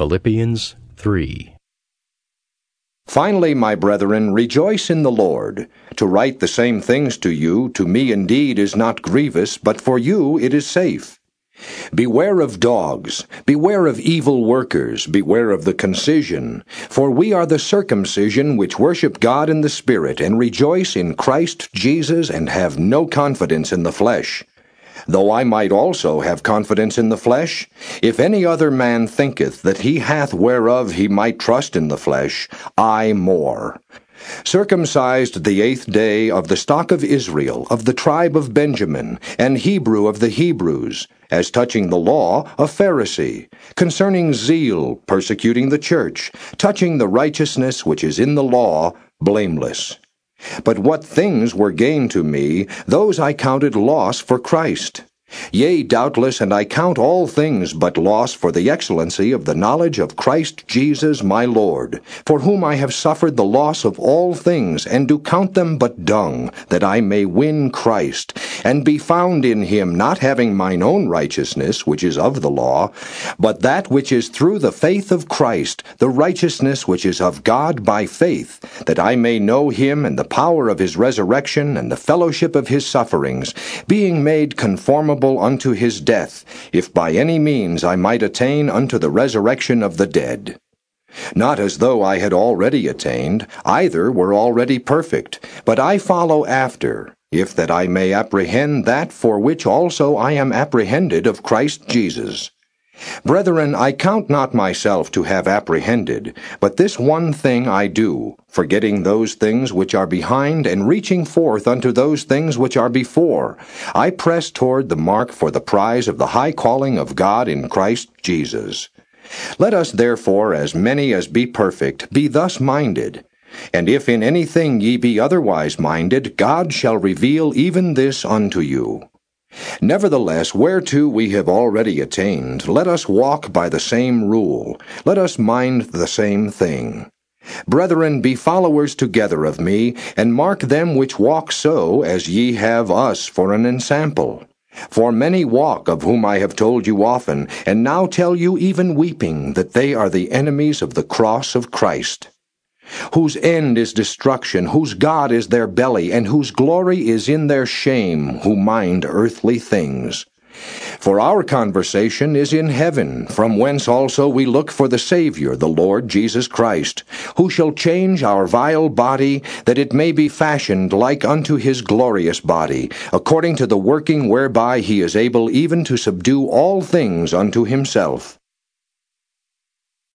Philippians 3. Finally, my brethren, rejoice in the Lord. To write the same things to you, to me indeed is not grievous, but for you it is safe. Beware of dogs, beware of evil workers, beware of the concision. For we are the circumcision which worship God in the Spirit, and rejoice in Christ Jesus, and have no confidence in the flesh. Though I might also have confidence in the flesh, if any other man thinketh that he hath whereof he might trust in the flesh, I more. Circumcised the eighth day of the stock of Israel, of the tribe of Benjamin, and Hebrew of the Hebrews, as touching the law, a Pharisee, concerning zeal, persecuting the church, touching the righteousness which is in the law, blameless. But what things were gain to me, those I counted loss for Christ. Yea, doubtless, and I count all things but loss for the excellency of the knowledge of Christ Jesus my Lord, for whom I have suffered the loss of all things, and do count them but dung, that I may win Christ, and be found in him, not having mine own righteousness, which is of the law, but that which is through the faith of Christ, the righteousness which is of God by faith, that I may know him and the power of his resurrection and the fellowship of his sufferings, being made conformable unto his death, if by any means I might attain unto the resurrection of the dead. Not as though I had already attained, either were already perfect, but I follow after, if that I may apprehend that for which also I am apprehended of Christ Jesus. Brethren, I count not myself to have apprehended, but this one thing I do, forgetting those things which are behind, and reaching forth unto those things which are before. I press toward the mark for the prize of the high calling of God in Christ Jesus. Let us therefore, as many as be perfect, be thus minded. And if in anything ye be otherwise minded, God shall reveal even this unto you. Nevertheless, whereto we have already attained, let us walk by the same rule, let us mind the same thing. Brethren, be followers together of me, and mark them which walk so, as ye have us for an ensample. For many walk, of whom I have told you often, and now tell you even weeping, that they are the enemies of the cross of Christ whose end is destruction, whose God is their belly, and whose glory is in their shame, who mind earthly things. For our conversation is in heaven, from whence also we look for the Saviour, the Lord Jesus Christ, who shall change our vile body, that it may be fashioned like unto his glorious body, according to the working whereby he is able even to subdue all things unto himself.